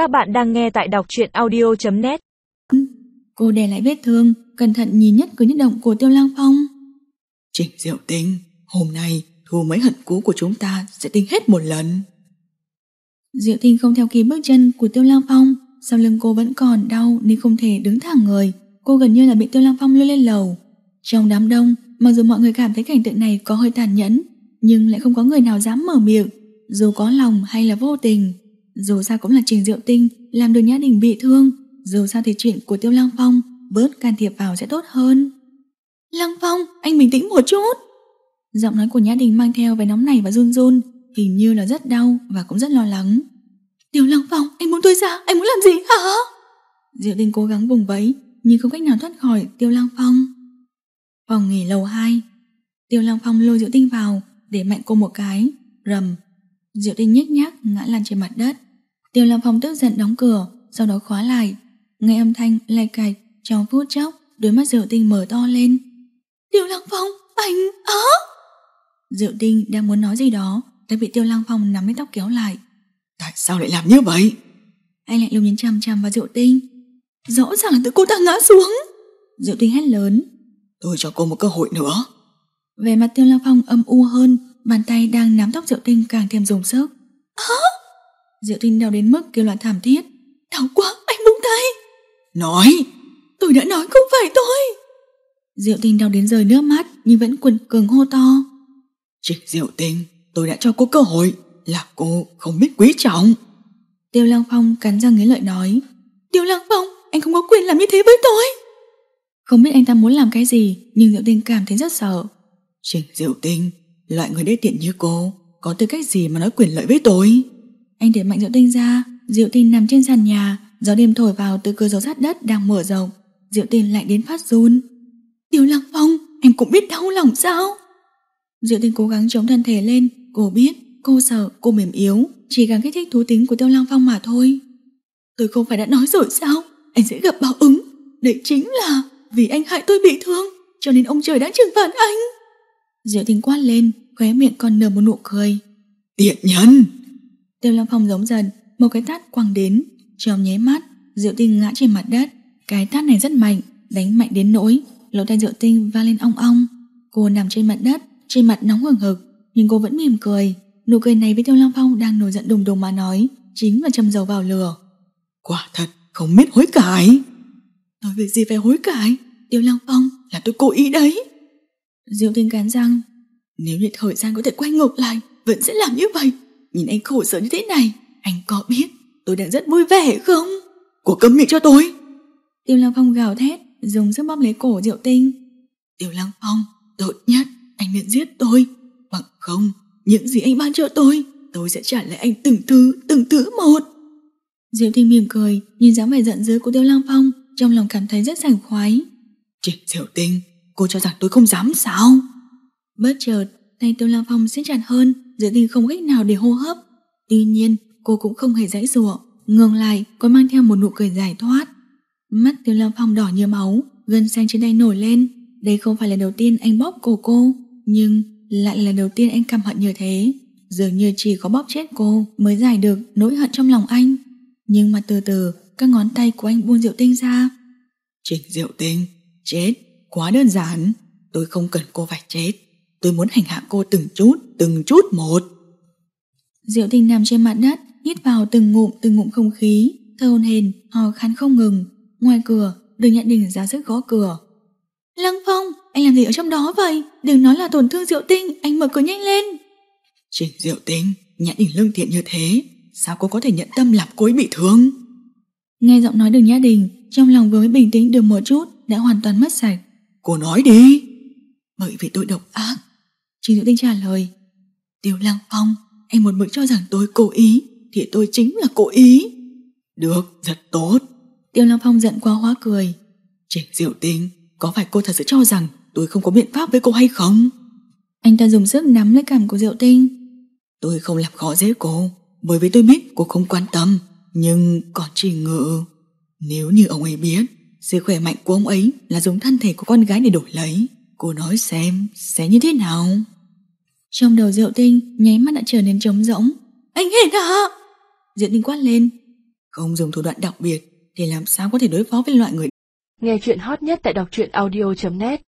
Các bạn đang nghe tại đọc truyện audio.net Cô đè lại vết thương, cẩn thận nhìn nhất cử nhất động của Tiêu Lang Phong. Trịnh Diệu Tinh, hôm nay thu mấy hận cũ của chúng ta sẽ tính hết một lần. Diệu Tinh không theo kịp bước chân của Tiêu Lang Phong, sau lưng cô vẫn còn đau nên không thể đứng thẳng người. Cô gần như là bị Tiêu Lang Phong lôi lên lầu. Trong đám đông, mặc dù mọi người cảm thấy cảnh tượng này có hơi tàn nhẫn, nhưng lại không có người nào dám mở miệng, dù có lòng hay là vô tình. Dù sao cũng là Trình Diệu Tinh làm được Nhã Đình bị thương, dù sao thì chuyện của Tiêu Lăng Phong bớt can thiệp vào sẽ tốt hơn. Lăng Phong, anh bình tĩnh một chút. Giọng nói của Nhã Đình mang theo vẻ nóng này và run run, hình như là rất đau và cũng rất lo lắng. Tiêu Lăng Phong, anh muốn tôi ra, anh muốn làm gì hả? Diệu Tinh cố gắng vùng vẫy, nhưng không cách nào thoát khỏi Tiêu Lăng Phong. Phòng nghỉ lầu 2 Tiêu Lăng Phong lôi Diệu Tinh vào để mạnh cô một cái, rầm. Diệu Tinh nhếch nhác ngã lăn trên mặt đất. Tiêu Lăng Phong tức giận đóng cửa, sau đó khóa lại. Nghe âm thanh lạch cạch, trong phút chốc, đôi mắt Diệu Tinh mở to lên. Tiêu Lăng Phong, anh á! Diệu Tinh đang muốn nói gì đó, đã bị Tiêu Lăng Phong nắm lấy tóc kéo lại. Tại sao lại làm như vậy? Anh lạnh lùng nhìn chằm chằm vào Diệu Tinh. Rõ ràng là tự cô ta ngã xuống. Diệu Tinh hét lớn. Tôi cho cô một cơ hội nữa. Về mặt Tiêu Lăng Phong âm u hơn, bàn tay đang nắm tóc Diệu Tinh càng thêm dùng sức. Á! Diệu Tinh đau đến mức kêu loạn thảm thiết. Đau quá, anh buông tay. Nói! Tôi đã nói không phải tôi. Diệu Tinh đau đến rơi nước mắt nhưng vẫn quần cường hô to. Trịnh Diệu Tinh, tôi đã cho cô cơ hội, là cô không biết quý trọng. Tiêu Lăng Phong cắn răng nghĩ lợi nói. Tiêu Lăng Phong, anh không có quyền làm như thế với tôi. Không biết anh ta muốn làm cái gì, nhưng Diệu Tinh cảm thấy rất sợ. Trịnh Diệu Tinh, loại người đê tiện như cô, có tư cách gì mà nói quyền lợi với tôi? Anh để mạnh Diệu Tinh ra, Diệu Tinh nằm trên sàn nhà, gió đêm thổi vào từ cửa gió sát đất đang mở rộng. Diệu Tinh lạnh đến phát run. Tiểu Lăng Phong, em cũng biết đau lòng sao? Diệu Tinh cố gắng chống thân thể lên, cô biết, cô sợ, cô mềm yếu, chỉ càng kích thích thú tính của Tiêu Lăng Phong mà thôi. Tôi không phải đã nói rồi sao? Anh sẽ gặp báo ứng. Đấy chính là vì anh hại tôi bị thương, cho nên ông trời đã trừng phạt anh. Diệu Tinh quát lên, khóe miệng còn nở một nụ cười. Tiện nhân! Tiêu Lăng Phong giống dần, một cái tát quăng đến, trong nháy mắt, Diệu Tinh ngã trên mặt đất. Cái tát này rất mạnh, đánh mạnh đến nỗi lỗ tai Diệu Tinh va lên ong ong. Cô nằm trên mặt đất, trên mặt nóng hừng hực, nhưng cô vẫn mỉm cười. Nụ cười này với Tiêu Lăng Phong đang nổi giận đùng đùng mà nói, chính là châm dầu vào lửa. Quả thật, không biết hối cải. Tôi việc gì phải hối cải? Tiêu Lăng Phong là tôi cố ý đấy. Diệu Tinh cắn răng, nếu như thời gian có thể quay ngược lại, vẫn sẽ làm như vậy. Nhìn anh khổ sở như thế này, anh có biết tôi đang rất vui vẻ không? Cô cấm miệng cho tôi. Tiêu Lăng Phong gào thét, dùng sức bóp lấy cổ Diệu Tinh. Tiêu Lăng Phong, tốt nhất anh nên giết tôi. Bằng không, những gì anh ban cho tôi, tôi sẽ trả lại anh từng thứ, từng thứ một. Diệu Tinh mỉm cười, nhìn dáng vẻ giận dữ của Tiêu Lăng Phong, trong lòng cảm thấy rất sảng khoái. Trịnh Diệu Tinh, cô cho rằng tôi không dám sao? Bất chợt, tay Tiêu Lăng Phong siết chặt hơn, Diệu Tinh không cách nào để hô hấp. Tuy nhiên, cô cũng không hề dãy rủa, ngường lại còn mang theo một nụ cười giải thoát. Mắt Tiêu lam Phong đỏ như máu, gân xanh trên tay nổi lên. Đây không phải là đầu tiên anh bóp cổ cô, nhưng lại là đầu tiên anh căm hận như thế. Dường như chỉ có bóp chết cô mới giải được nỗi hận trong lòng anh. Nhưng mà từ từ, các ngón tay của anh buông Diệu Tinh ra. Trịnh Diệu Tinh, chết, quá đơn giản. Tôi không cần cô phải chết. Tôi muốn hành hạ cô từng chút, từng chút một. Diệu Tinh nằm trên mặt đất, hít vào từng ngụm từng ngụm không khí, thơ hồn hền, hò khăn không ngừng. Ngoài cửa, đường nhận đình ra sức gõ cửa. Lăng Phong, anh làm gì ở trong đó vậy? Đừng nói là tổn thương Diệu Tinh, anh mở cửa nhanh lên. Trịnh Diệu Tinh, nhã đình lương thiện như thế, sao cô có thể nhận tâm làm cô ấy bị thương? Nghe giọng nói đường Nhã Đình, trong lòng vừa mới bình tĩnh được một chút, đã hoàn toàn mất sạch. Cô nói đi. Bởi vì tôi độc ác. Trình Diệu Tinh trả lời. Tiêu Lăng Phong, anh một mực cho rằng tôi cố ý, thì tôi chính là cố ý. Được, rất tốt. Tiêu Lăng Phong giận quá hóa cười. Trình Diệu Tinh, có phải cô thật sự cho rằng tôi không có biện pháp với cô hay không? Anh ta dùng sức nắm lấy cảm của Diệu Tinh. Tôi không làm khó dễ cô, bởi vì tôi biết cô không quan tâm, nhưng còn chỉ ngự. Nếu như ông ấy biết, sự khỏe mạnh của ông ấy là dùng thân thể của con gái để đổi lấy, cô nói xem, sẽ như thế nào? Trong đầu Diệu Tinh, nháy mắt đã trở nên trống rỗng. Anh hề hả? Diệu Tinh quát lên. Không dùng thủ đoạn đặc biệt, thì làm sao có thể đối phó với loại người Nghe chuyện hot nhất tại đọc truyện audio.net